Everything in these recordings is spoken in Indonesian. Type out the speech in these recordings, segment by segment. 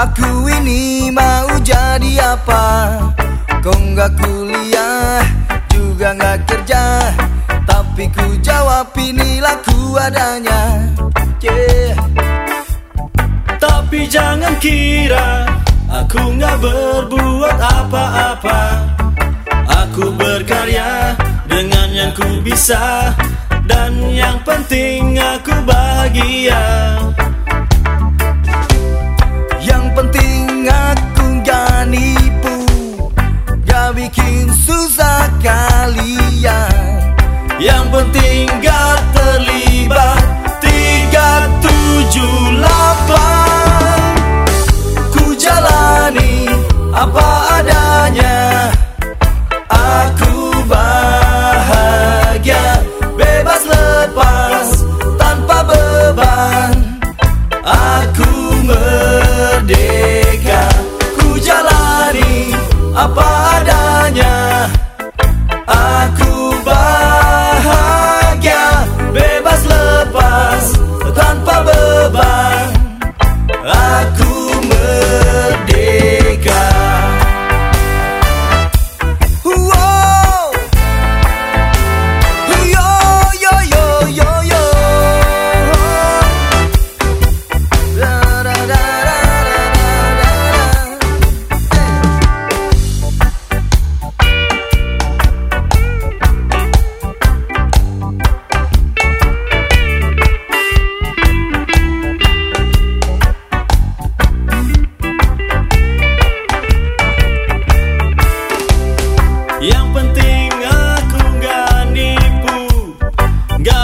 Aku ini mau jadi apa? Kau nggak kuliah juga nggak kerja. Tapi ku jawab inilah ku adanya. Yeah. Tapi jangan kira aku nggak berbuat apa-apa. Aku berkarya dengan yang ku bisa Dan yang penting aku bahagia apa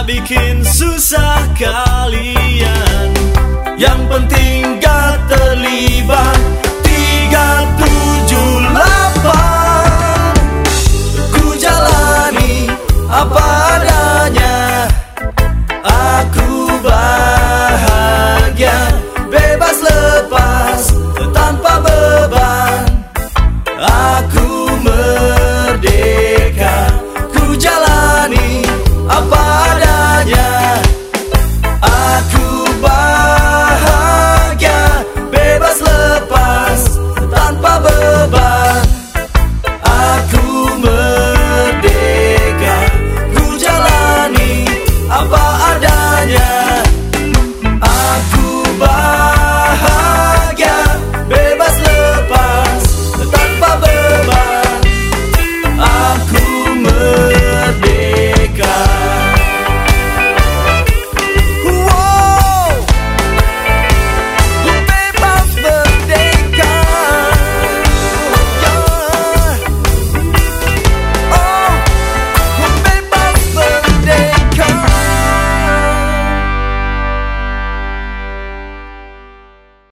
bikin susah kalian. Yang penting gak terlibat